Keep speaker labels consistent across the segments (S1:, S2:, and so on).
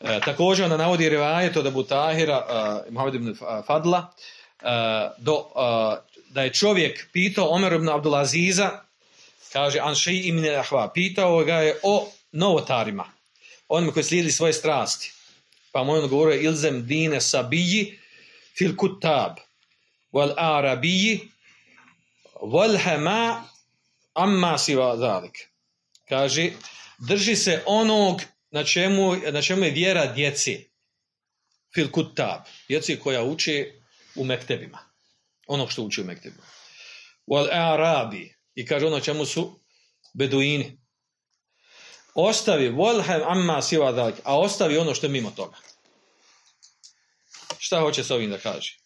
S1: E, također ona navodi rivajet od Abu Tahira, uh, Muhammed ibn Fadla, do, da je čovjek pitao Omer ibn Abdulaziza, kaže Anšej ibn Ahva, pitao ga je o novotarima, onima koji slijedi svoje strasti. Pa mu on govorio ilzem dine sabiji fil kutab wal arabiji wal hama amma siva zalik. Kaže, drži se onog na čemu, na čemu je vjera djeci. Fil kutab. Djeci koja uči u mektebima. Ono što uči u mektebima. Wal arabi. I kaže ono čemu su beduini. Ostavi volhem amma siva dalik. A ostavi ono što je mimo toga. Šta hoće s ovim da kaže?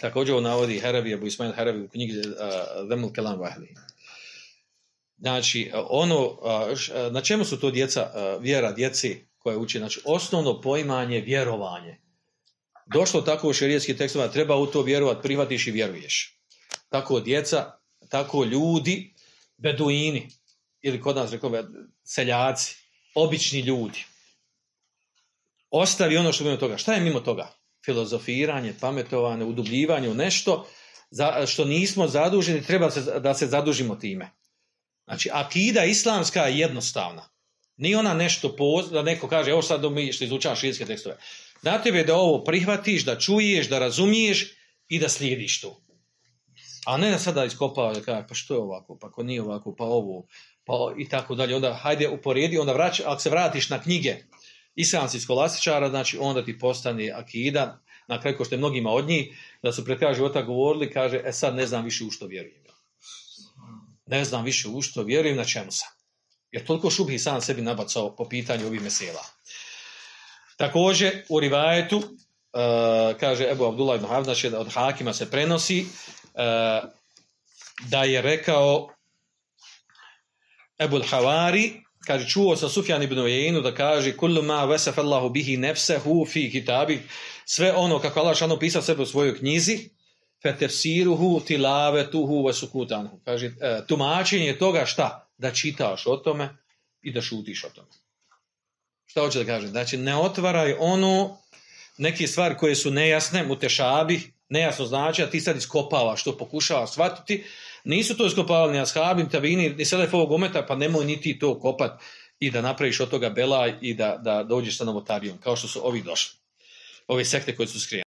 S1: Također ovo navodi Herabi, Abu Ismail Herabi u knjigi uh, Zemul Kelam Vahli. Znači, ono, na čemu su to djeca, vjera djeci koja uči? Znači, osnovno poimanje, vjerovanje. Došlo tako u šerijetskih tekstova, treba u to vjerovat, prihvatiš i vjeruješ. Tako djeca, tako ljudi, beduini, ili kod nas rekao seljaci, obični ljudi. Ostavi ono što je mimo toga. Šta je mimo toga? Filozofiranje, pametovanje, udubljivanje u nešto za, što nismo zaduženi, treba se, da se zadužimo time. Znači, akida islamska je jednostavna. Ni ona nešto poz, da neko kaže, evo sad mi što izučavaš širijske tekstove. Na tebe da ovo prihvatiš, da čuješ, da razumiješ i da slijediš to. A ne da sada iskopava da kaže, pa što je ovako, pa ako nije ovako, pa ovo, pa i tako dalje. Onda hajde uporedi, onda vrać, ako se vratiš na knjige islamskih skolastičara, znači onda ti postane akida, na kraju ko što je mnogima od njih, da su pred kraja života govorili, kaže, e sad ne znam više u što vjerujem ne znam više u što, vjerujem na čemu sam. Jer toliko šubhi sam sebi nabacao po pitanju ovih mesela. Također u rivajetu, uh, kaže Ebu Abdullah ibn Havd, znači od Hakima se prenosi, uh, da je rekao Ebu Havari, kaže, čuo sam Sufjan ibn Ujenu da kaže kullu ma vesef Allahu bihi nefsehu fi kitabi, sve ono kako Allah šano pisao sebe u svojoj knjizi, fetefsiruhu tilavetuhu vasukutanhu. Kaže, e, tumačenje toga šta? Da čitaš o tome i da šutiš o tome. Šta hoće da kaže? Znači, ne otvaraj ono, neke stvari koje su nejasne, mutešabi, nejasno znači, a ti sad iskopavaš, što pokušavaš shvatiti. Nisu to iskopavali ni ashabi, tabini, ni ovog ometa, pa nemoj niti to kopat i da napraviš od toga belaj i da, da dođeš sa novotarijom, kao što su ovi došli. Ove sekte koje su skrijene.